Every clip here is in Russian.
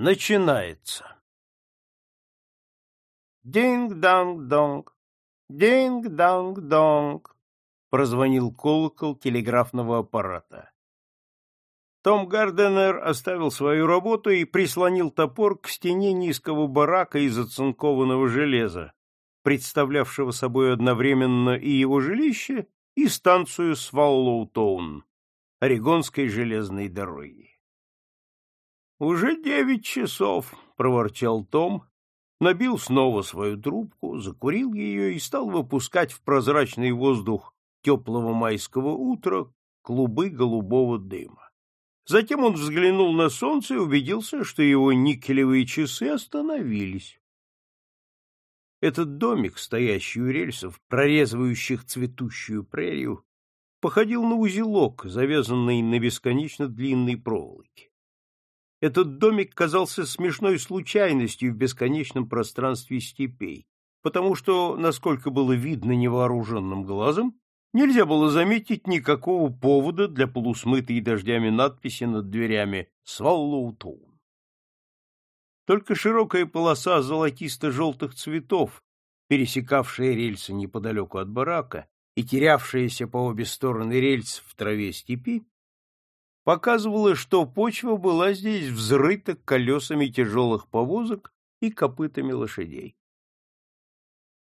начинается. Динг-данг-донг, динг-данг-донг, прозвонил колокол телеграфного аппарата. Том Гарденер оставил свою работу и прислонил топор к стене низкого барака из оцинкованного железа, представлявшего собой одновременно и его жилище, и станцию Сваллоутоун, Орегонской железной дороги. «Уже девять часов», — проворчал Том, набил снова свою трубку, закурил ее и стал выпускать в прозрачный воздух теплого майского утра клубы голубого дыма. Затем он взглянул на солнце и убедился, что его никелевые часы остановились. Этот домик, стоящий у рельсов, прорезывающих цветущую прерию, походил на узелок, завязанный на бесконечно длинной проволоке. Этот домик казался смешной случайностью в бесконечном пространстве степей, потому что, насколько было видно невооруженным глазом, нельзя было заметить никакого повода для полусмытой дождями надписи над дверями «Сваллоутоун». Только широкая полоса золотисто-желтых цветов, пересекавшая рельсы неподалеку от барака и терявшаяся по обе стороны рельс в траве степи, показывало, что почва была здесь взрыта колесами тяжелых повозок и копытами лошадей.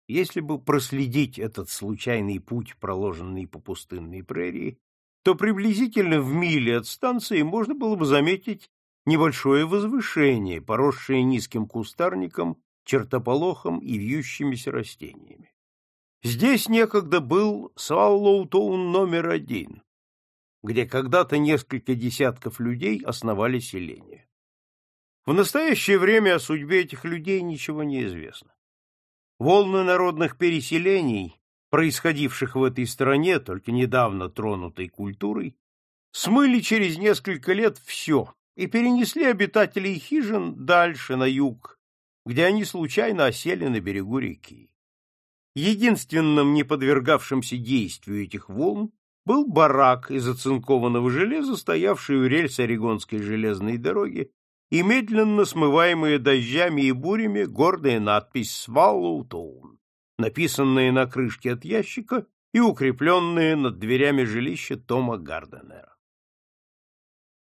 Если бы проследить этот случайный путь, проложенный по пустынной прерии, то приблизительно в миле от станции можно было бы заметить небольшое возвышение, поросшее низким кустарником, чертополохом и вьющимися растениями. Здесь некогда был Саллоутоун номер один, где когда-то несколько десятков людей основали селение. В настоящее время о судьбе этих людей ничего не известно. Волны народных переселений, происходивших в этой стране, только недавно тронутой культурой, смыли через несколько лет все и перенесли обитателей хижин дальше, на юг, где они случайно осели на берегу реки. Единственным не подвергавшимся действию этих волн был барак из оцинкованного железа, стоявший у рельс Орегонской железной дороги, и медленно смываемая дождями и бурями гордая надпись «Сваллоутоун», написанная на крышке от ящика и укрепленная над дверями жилища Тома Гарденера.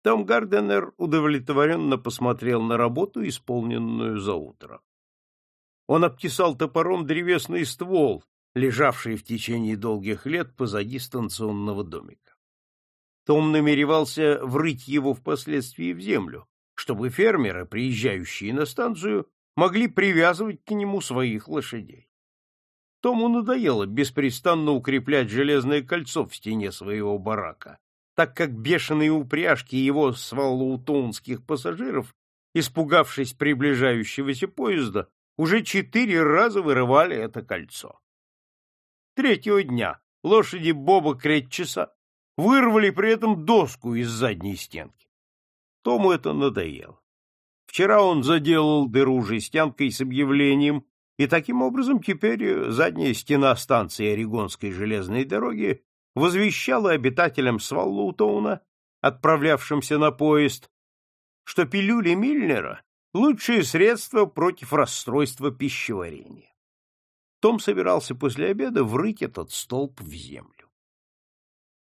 Том Гарденер удовлетворенно посмотрел на работу, исполненную за утро. Он обтесал топором древесный ствол, лежавший в течение долгих лет позади станционного домика. Том намеревался врыть его впоследствии в землю, чтобы фермеры, приезжающие на станцию, могли привязывать к нему своих лошадей. Тому надоело беспрестанно укреплять железное кольцо в стене своего барака, так как бешеные упряжки его сваллоутонских пассажиров, испугавшись приближающегося поезда, уже четыре раза вырывали это кольцо. Третьего дня лошади Боба Кретчеса вырвали при этом доску из задней стенки. Тому это надоело. Вчера он заделал дыру жестянкой с объявлением, и таким образом теперь задняя стена станции Орегонской железной дороги возвещала обитателям Сваллоутоуна, отправлявшимся на поезд, что пилюли Мильнера — лучшее средство против расстройства пищеварения. Том собирался после обеда врыть этот столб в землю.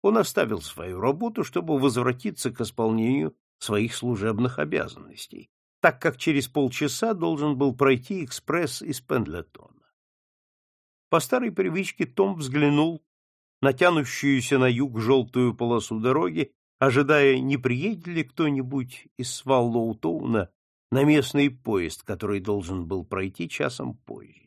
Он оставил свою работу, чтобы возвратиться к исполнению своих служебных обязанностей, так как через полчаса должен был пройти экспресс из Пендлетона. По старой привычке Том взглянул на тянущуюся на юг желтую полосу дороги, ожидая, не приедет ли кто-нибудь из Сваллоутоуна на местный поезд, который должен был пройти часом позже.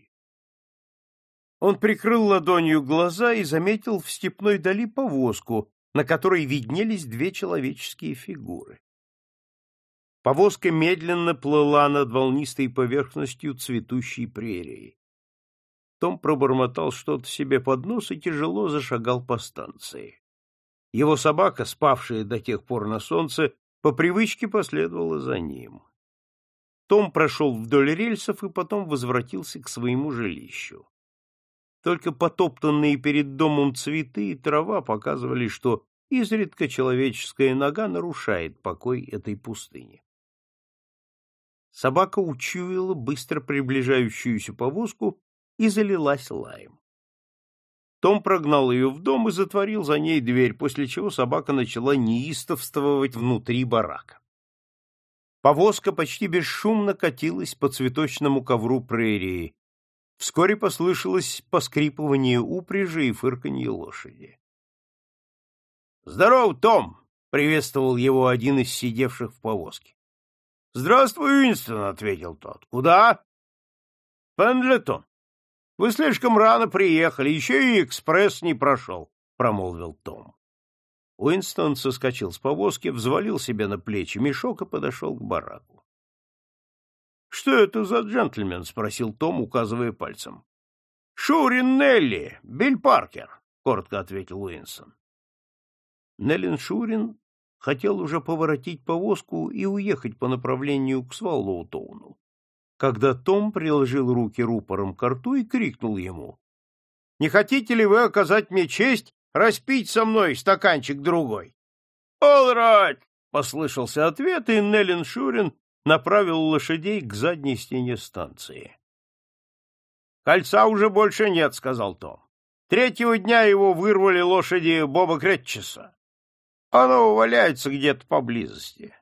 Он прикрыл ладонью глаза и заметил в степной дали повозку, на которой виднелись две человеческие фигуры. Повозка медленно плыла над волнистой поверхностью цветущей прерии. Том пробормотал что-то себе под нос и тяжело зашагал по станции. Его собака, спавшая до тех пор на солнце, по привычке последовала за ним. Том прошел вдоль рельсов и потом возвратился к своему жилищу. Только потоптанные перед домом цветы и трава показывали, что изредка человеческая нога нарушает покой этой пустыни. Собака учуяла быстро приближающуюся повозку и залилась лаем. Том прогнал ее в дом и затворил за ней дверь, после чего собака начала неистовствовать внутри барака. Повозка почти бесшумно катилась по цветочному ковру прерии. Вскоре послышалось поскрипывание упряжи и фырканье лошади. — Здоров, Том! — приветствовал его один из сидевших в повозке. — Здравствуй, Уинстон, — ответил тот. — Куда? — Пендлетон. — Вы слишком рано приехали, еще и экспресс не прошел, — промолвил Том. Уинстон соскочил с повозки, взвалил себе на плечи мешок и подошел к бараку. — Что это за джентльмен? — спросил Том, указывая пальцем. — Шурин Нелли, Билл Паркер, — коротко ответил Уинстон. Неллин Шурин хотел уже поворотить повозку и уехать по направлению к Сваллоутоуну, когда Том приложил руки рупором к рту и крикнул ему. — Не хотите ли вы оказать мне честь распить со мной стаканчик другой. — All right! — послышался ответ, и Неллин Шурин направил лошадей к задней стене станции. — Кольца уже больше нет, — сказал Том. Третьего дня его вырвали лошади Боба Кретчеса. Оно валяется где-то поблизости.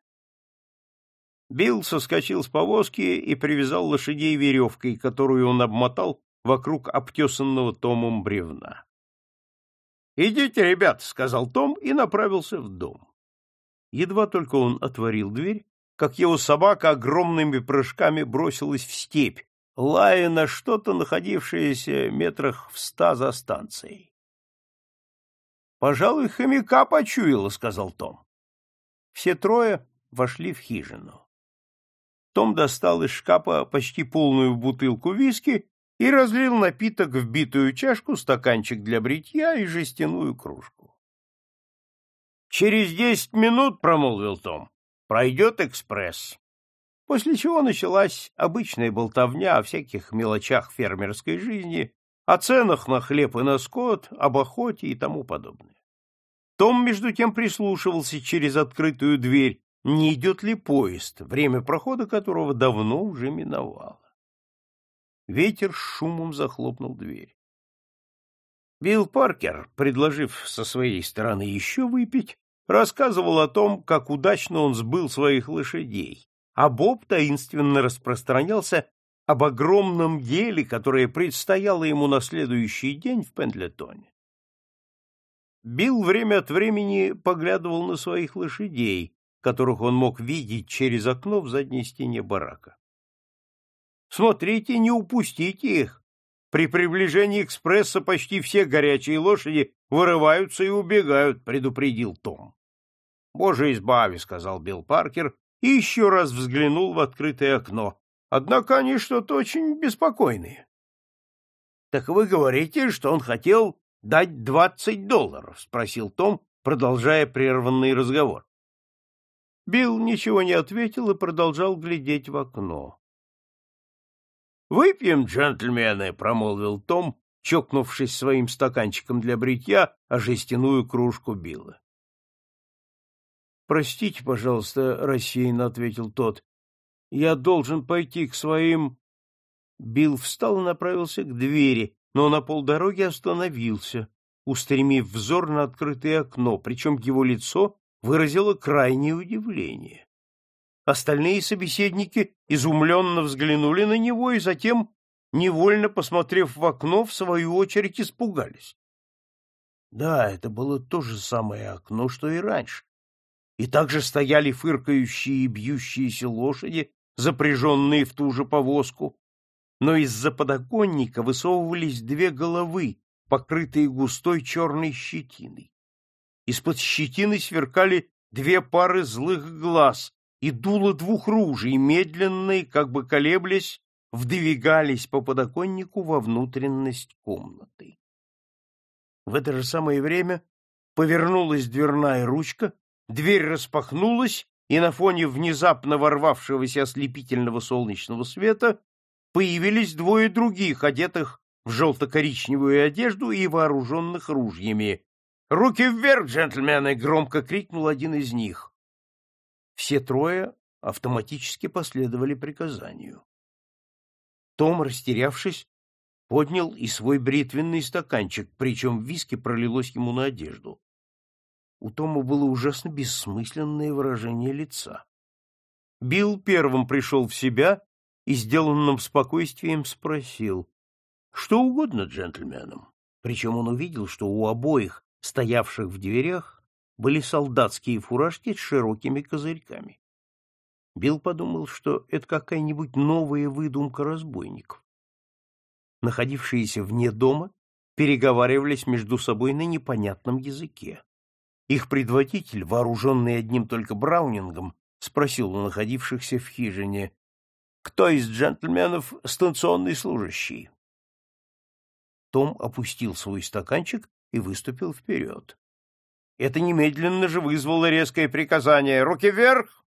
Билл соскочил с повозки и привязал лошадей веревкой, которую он обмотал вокруг обтесанного Томом бревна. «Идите, ребят», — сказал Том и направился в дом. Едва только он отворил дверь, как его собака огромными прыжками бросилась в степь, лая на что-то, находившееся метрах в ста за станцией. «Пожалуй, хомяка почуяла», — сказал Том. Все трое вошли в хижину. Том достал из шкафа почти полную бутылку виски и разлил напиток в битую чашку, стаканчик для бритья и жестяную кружку. «Через десять минут, — промолвил Том, — пройдет экспресс». После чего началась обычная болтовня о всяких мелочах фермерской жизни, о ценах на хлеб и на скот, об охоте и тому подобное. Том, между тем, прислушивался через открытую дверь, не идет ли поезд, время прохода которого давно уже миновало. Ветер шумом захлопнул дверь. Билл Паркер, предложив со своей стороны еще выпить, рассказывал о том, как удачно он сбыл своих лошадей, а Боб таинственно распространялся об огромном деле, которое предстояло ему на следующий день в Пендлетоне. Билл время от времени поглядывал на своих лошадей, которых он мог видеть через окно в задней стене барака. Смотрите, не упустите их. При приближении экспресса почти все горячие лошади вырываются и убегают, предупредил Том. Боже избави, сказал Билл Паркер и еще раз взглянул в открытое окно. Однако они что-то очень беспокойные. Так вы говорите, что он хотел дать двадцать долларов? спросил Том, продолжая прерванный разговор. Билл ничего не ответил и продолжал глядеть в окно. Выпьем, джентльмены, промолвил Том, чокнувшись своим стаканчиком для бритья о жестяную кружку Билла. Простите, пожалуйста, рассеянно ответил тот. Я должен пойти к своим. Билл встал и направился к двери, но на полдороги остановился, устремив взор на открытое окно, причем его лицо выразило крайнее удивление. Остальные собеседники изумленно взглянули на него и затем, невольно посмотрев в окно, в свою очередь испугались. Да, это было то же самое окно, что и раньше. И также стояли фыркающие и бьющиеся лошади, запряженные в ту же повозку, но из-за подоконника высовывались две головы, покрытые густой черной щетиной. Из-под щетины сверкали две пары злых глаз, и дуло двух ружей, медленно и как бы колеблясь, вдвигались по подоконнику во внутренность комнаты. В это же самое время повернулась дверная ручка, дверь распахнулась, и на фоне внезапно ворвавшегося ослепительного солнечного света появились двое других, одетых в желто-коричневую одежду и вооруженных ружьями. «Руки вверх, джентльмены!» — громко крикнул один из них. Все трое автоматически последовали приказанию. Том, растерявшись, поднял и свой бритвенный стаканчик, причем виски пролилось ему на одежду. У Тома было ужасно бессмысленное выражение лица. Билл первым пришел в себя и сделанным спокойствием спросил, что угодно джентльменам. Причем он увидел, что у обоих, стоявших в дверях, были солдатские фуражки с широкими козырьками. Билл подумал, что это какая-нибудь новая выдумка разбойников. Находившиеся вне дома переговаривались между собой на непонятном языке. Их предводитель, вооруженный одним только браунингом, спросил у находившихся в хижине, «Кто из джентльменов станционный служащий?» Том опустил свой стаканчик и выступил вперед. Это немедленно же вызвало резкое приказание «Руки вверх!».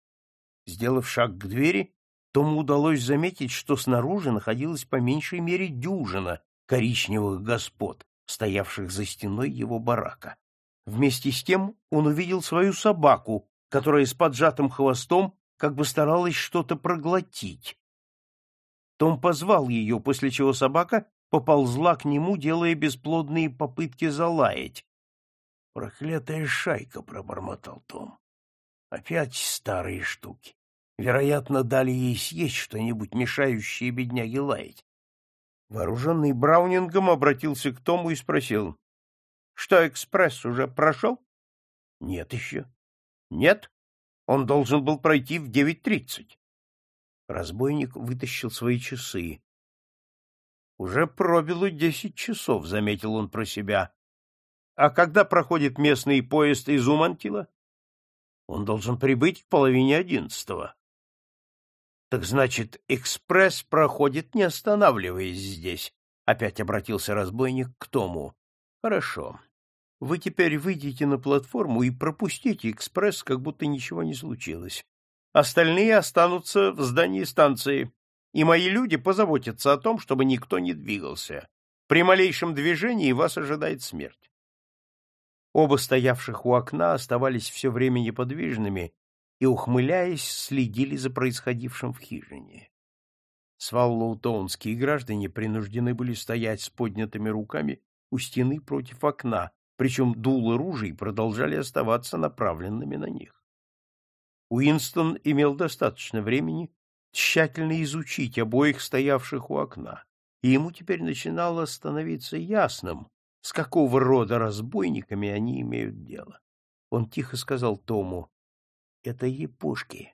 Сделав шаг к двери, Тому удалось заметить, что снаружи находилась по меньшей мере дюжина коричневых господ, стоявших за стеной его барака. Вместе с тем он увидел свою собаку, которая с поджатым хвостом как бы старалась что-то проглотить. Том позвал ее, после чего собака поползла к нему, делая бесплодные попытки залаять. «Проклятая шайка!» — пробормотал Том. «Опять старые штуки. Вероятно, дали ей съесть что-нибудь, мешающее бедняге лаять». Вооруженный Браунингом обратился к Тому и спросил, что экспресс уже прошел? Нет еще. Нет? Он должен был пройти в девять тридцать. Разбойник вытащил свои часы. Уже пробило десять часов, заметил он про себя. А когда проходит местный поезд из Умантила? Он должен прибыть к половине одиннадцатого. Так значит, экспресс проходит, не останавливаясь здесь. Опять обратился разбойник к Тому. Хорошо. Вы теперь выйдете на платформу и пропустите экспресс, как будто ничего не случилось. Остальные останутся в здании станции, и мои люди позаботятся о том, чтобы никто не двигался. При малейшем движении вас ожидает смерть. Оба стоявших у окна оставались все время неподвижными и, ухмыляясь, следили за происходившим в хижине. Сваллоутоунские граждане принуждены были стоять с поднятыми руками у стены против окна, причем дулы ружей продолжали оставаться направленными на них. Уинстон имел достаточно времени тщательно изучить обоих стоявших у окна, и ему теперь начинало становиться ясным, с какого рода разбойниками они имеют дело. Он тихо сказал Тому, «Это епошки».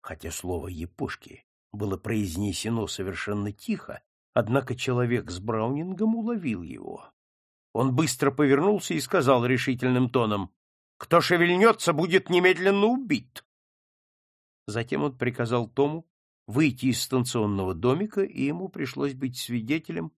Хотя слово «епошки» было произнесено совершенно тихо, однако человек с Браунингом уловил его. Он быстро повернулся и сказал решительным тоном, «Кто шевельнется, будет немедленно убит». Затем он приказал Тому выйти из станционного домика, и ему пришлось быть свидетелем,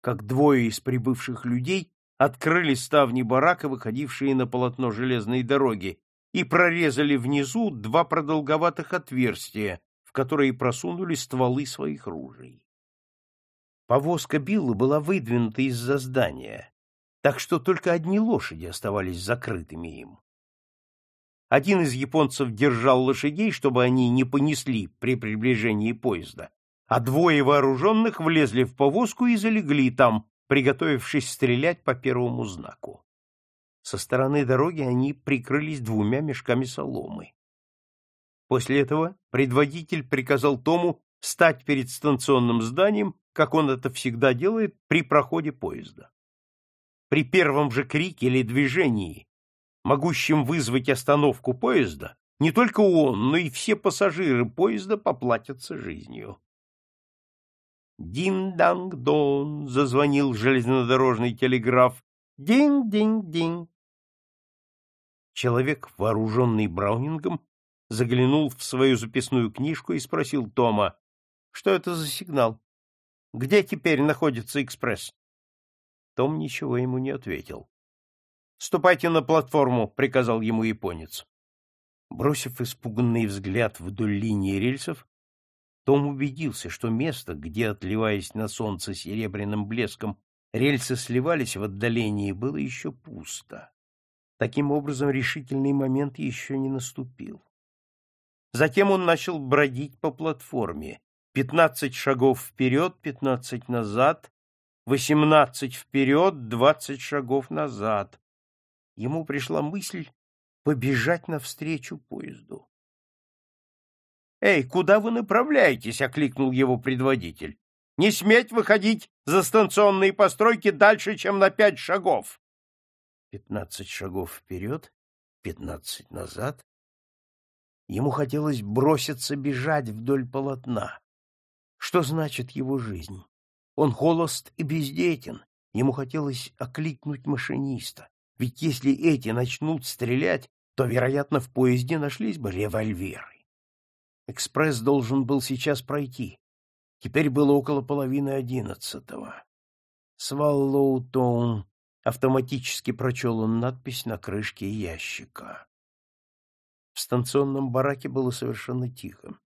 как двое из прибывших людей открыли ставни барака, выходившие на полотно железной дороги, и прорезали внизу два продолговатых отверстия, в которые просунули стволы своих ружей. Повозка Билла была выдвинута из-за здания, так что только одни лошади оставались закрытыми им. Один из японцев держал лошадей, чтобы они не понесли при приближении поезда, а двое вооруженных влезли в повозку и залегли там, приготовившись стрелять по первому знаку. Со стороны дороги они прикрылись двумя мешками соломы. После этого предводитель приказал Тому стать перед станционным зданием, как он это всегда делает при проходе поезда. При первом же крике или движении, могущем вызвать остановку поезда, не только он, но и все пассажиры поезда поплатятся жизнью. «Дин-данг-дон!» — зазвонил железнодорожный телеграф. «Динг-динг-динг!» Человек, вооруженный браунингом, заглянул в свою записную книжку и спросил Тома, что это за сигнал? Где теперь находится экспресс? Том ничего ему не ответил. «Ступайте на платформу», — приказал ему японец. Бросив испуганный взгляд вдоль линии рельсов, том убедился, что место, где, отливаясь на солнце серебряным блеском, рельсы сливались в отдалении, было еще пусто. Таким образом, решительный момент еще не наступил. Затем он начал бродить по платформе. Пятнадцать шагов вперед, пятнадцать назад, восемнадцать вперед, двадцать шагов назад. Ему пришла мысль побежать навстречу поезду. «Эй, куда вы направляетесь?» — окликнул его предводитель. «Не сметь выходить за станционные постройки дальше, чем на пять шагов!» Пятнадцать шагов вперед, пятнадцать назад. Ему хотелось броситься бежать вдоль полотна. Что значит его жизнь? Он холост и бездетен. Ему хотелось окликнуть машиниста. Ведь если эти начнут стрелять, то, вероятно, в поезде нашлись бы револьверы. Экспресс должен был сейчас пройти. Теперь было около половины одиннадцатого. «Сваллоутоун», — автоматически прочел он надпись на крышке ящика. В станционном бараке было совершенно тихо.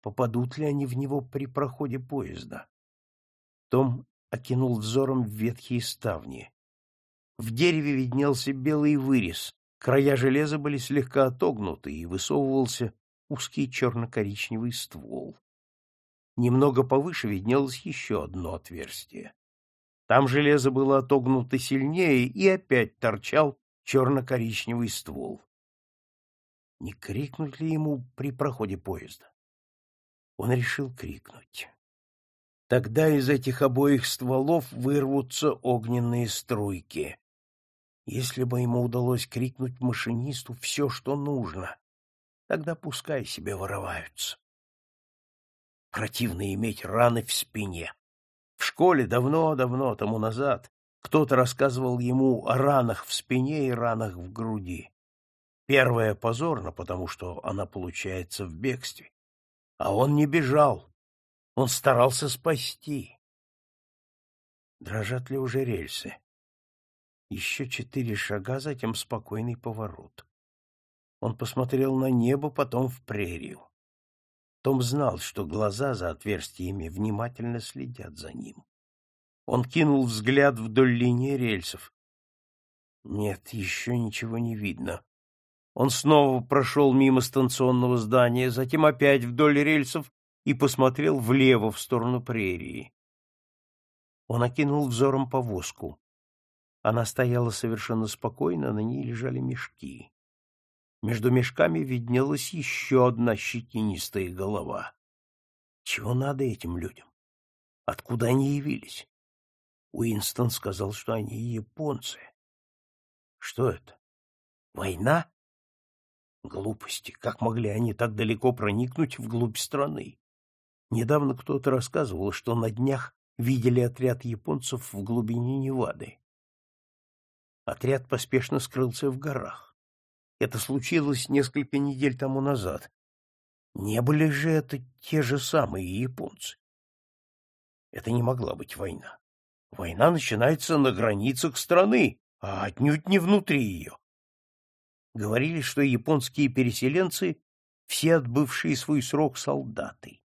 Попадут ли они в него при проходе поезда? Том окинул взором ветхие ставни. В дереве виднелся белый вырез, края железа были слегка отогнуты, и высовывался узкий черно-коричневый ствол. Немного повыше виднелось еще одно отверстие. Там железо было отогнуто сильнее, и опять торчал черно-коричневый ствол. Не крикнуть ли ему при проходе поезда? Он решил крикнуть. Тогда из этих обоих стволов вырвутся огненные струйки. Если бы ему удалось крикнуть машинисту все, что нужно, Тогда пускай себе вороваются. Противно иметь раны в спине. В школе давно-давно тому назад кто-то рассказывал ему о ранах в спине и ранах в груди. Первая позорно, потому что она получается в бегстве. А он не бежал. Он старался спасти. Дрожат ли уже рельсы? Еще четыре шага, затем спокойный поворот. Он посмотрел на небо, потом в прерию. Том знал, что глаза за отверстиями внимательно следят за ним. Он кинул взгляд вдоль линии рельсов. Нет, еще ничего не видно. Он снова прошел мимо станционного здания, затем опять вдоль рельсов и посмотрел влево в сторону прерии. Он окинул взором повозку. Она стояла совершенно спокойно, на ней лежали мешки. Между мешками виднелась еще одна щетинистая голова. Чего надо этим людям? Откуда они явились? Уинстон сказал, что они японцы. Что это? Война? Глупости. Как могли они так далеко проникнуть вглубь страны? Недавно кто-то рассказывал, что на днях видели отряд японцев в глубине Невады. Отряд поспешно скрылся в горах. Это случилось несколько недель тому назад. Не были же это те же самые японцы? Это не могла быть война. Война начинается на границах страны, а отнюдь не внутри ее. Говорили, что японские переселенцы — все отбывшие свой срок солдаты.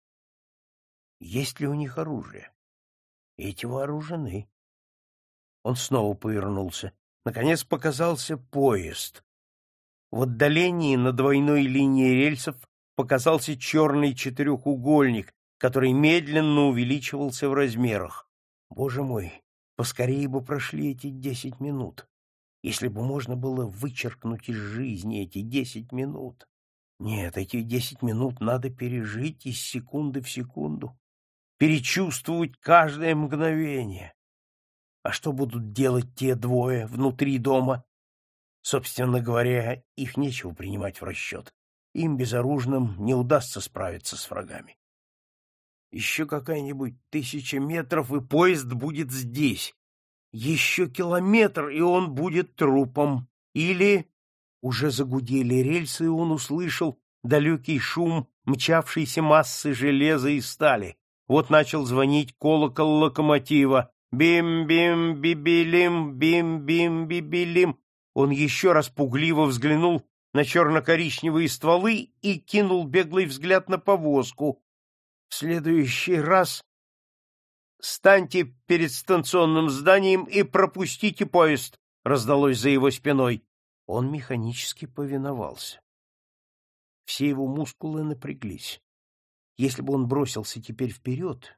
Есть ли у них оружие? Эти вооружены. Он снова повернулся. Наконец показался поезд, в отдалении на двойной линии рельсов показался черный четырехугольник, который медленно увеличивался в размерах. Боже мой, поскорее бы прошли эти десять минут. Если бы можно было вычеркнуть из жизни эти десять минут. Нет, эти десять минут надо пережить из секунды в секунду, перечувствовать каждое мгновение. А что будут делать те двое внутри дома, Собственно говоря, их нечего принимать в расчет. Им, безоружным, не удастся справиться с врагами. Еще какая-нибудь тысяча метров, и поезд будет здесь. Еще километр, и он будет трупом. Или... Уже загудели рельсы, и он услышал далекий шум мчавшейся массы железа и стали. Вот начал звонить колокол локомотива. Бим-бим-бибилим, бим-бим-бибилим. Он еще раз пугливо взглянул на черно-коричневые стволы и кинул беглый взгляд на повозку. В следующий раз станьте перед станционным зданием и пропустите поезд, раздалось за его спиной. Он механически повиновался. Все его мускулы напряглись. Если бы он бросился теперь вперед,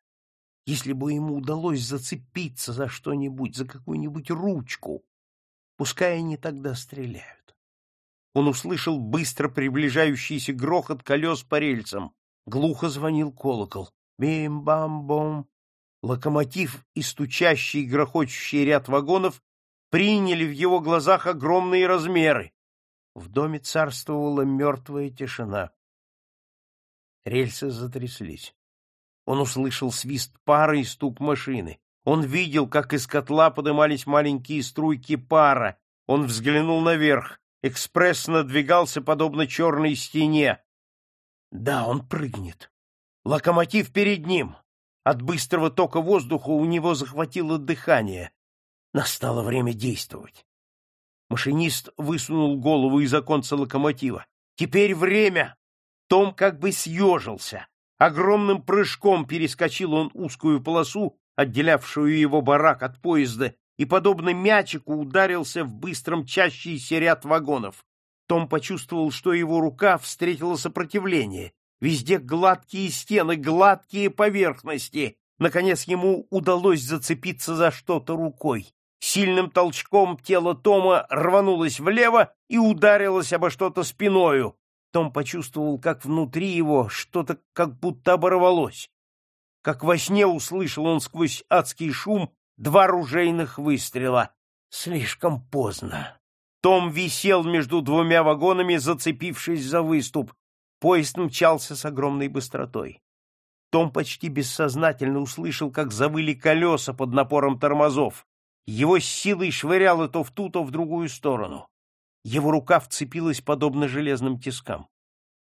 если бы ему удалось зацепиться за что-нибудь, за какую-нибудь ручку, пускай они тогда стреляют. Он услышал быстро приближающийся грохот колес по рельсам. Глухо звонил колокол. Бим-бам-бом. Локомотив и стучащий, грохочущий ряд вагонов приняли в его глазах огромные размеры. В доме царствовала мертвая тишина. Рельсы затряслись. Он услышал свист пара и стук машины. Он видел, как из котла подымались маленькие струйки пара. Он взглянул наверх. Экспресс надвигался, подобно черной стене. Да, он прыгнет. Локомотив перед ним. От быстрого тока воздуха у него захватило дыхание. Настало время действовать. Машинист высунул голову из оконца локомотива. Теперь время! Том как бы съежился. Огромным прыжком перескочил он узкую полосу, отделявшую его барак от поезда, и, подобно мячику, ударился в быстром мчащийся ряд вагонов. Том почувствовал, что его рука встретила сопротивление. Везде гладкие стены, гладкие поверхности. Наконец ему удалось зацепиться за что-то рукой. Сильным толчком тело Тома рванулось влево и ударилось обо что-то спиною. Том почувствовал, как внутри его что-то как будто оборвалось. Как во сне услышал он сквозь адский шум два ружейных выстрела. Слишком поздно. Том висел между двумя вагонами, зацепившись за выступ. Поезд мчался с огромной быстротой. Том почти бессознательно услышал, как завыли колеса под напором тормозов. Его с силой швыряло то в ту, то в другую сторону. Его рука вцепилась подобно железным тискам.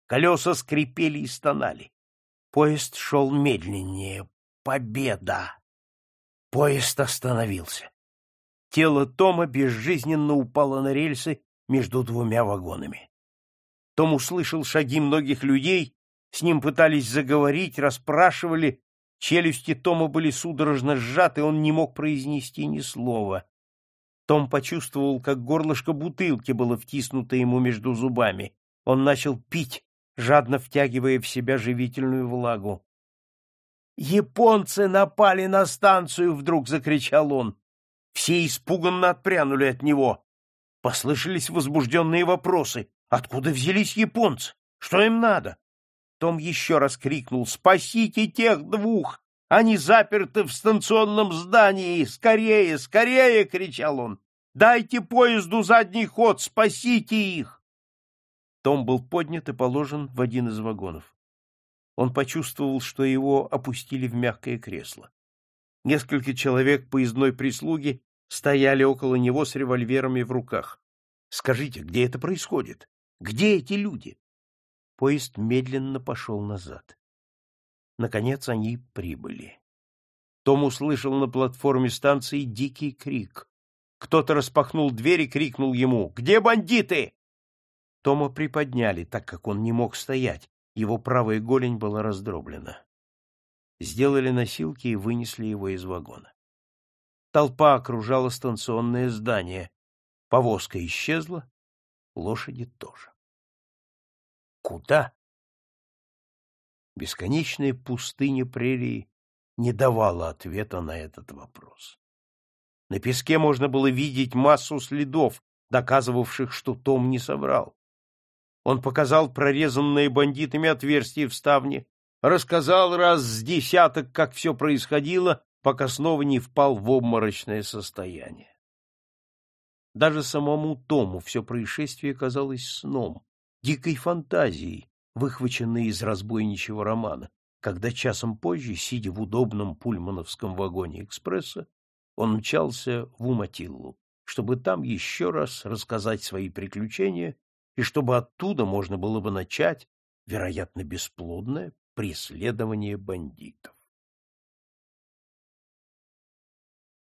Колеса скрипели и стонали. Поезд шел медленнее. Победа! Поезд остановился. Тело Тома безжизненно упало на рельсы между двумя вагонами. Том услышал шаги многих людей, с ним пытались заговорить, расспрашивали, челюсти Тома были судорожно сжаты, он не мог произнести ни слова. Том почувствовал, как горлышко бутылки было втиснуто ему между зубами. Он начал пить, жадно втягивая в себя живительную влагу. «Японцы напали на станцию!» — вдруг закричал он. Все испуганно отпрянули от него. Послышались возбужденные вопросы. Откуда взялись японцы? Что им надо? Том еще раз крикнул «Спасите тех двух! Они заперты в станционном здании! Скорее, скорее!» — кричал он. «Дайте поезду задний ход! Спасите их!» Том был поднят и положен в один из вагонов. Он почувствовал, что его опустили в мягкое кресло. Несколько человек поездной прислуги стояли около него с револьверами в руках. Скажите, где это происходит? Где эти люди? Поезд медленно пошел назад. Наконец они прибыли. Том услышал на платформе станции дикий крик. Кто-то распахнул дверь и крикнул ему «Где бандиты?» Тома приподняли, так как он не мог стоять, его правая голень была раздроблена. Сделали носилки и вынесли его из вагона. Толпа окружала станционное здание. Повозка исчезла, лошади тоже. Куда? Бесконечная пустыня прерии не давала ответа на этот вопрос. На песке можно было видеть массу следов, доказывавших, что Том не соврал. Он показал прорезанные бандитами отверстия в ставне, рассказал раз с десяток, как все происходило, пока снова не впал в обморочное состояние. Даже самому Тому все происшествие казалось сном, дикой фантазией, выхваченной из разбойничьего романа, когда часом позже, сидя в удобном пульмановском вагоне экспресса, он мчался в Уматиллу, чтобы там еще раз рассказать свои приключения и чтобы оттуда можно было бы начать, вероятно, бесплодное преследование бандитов.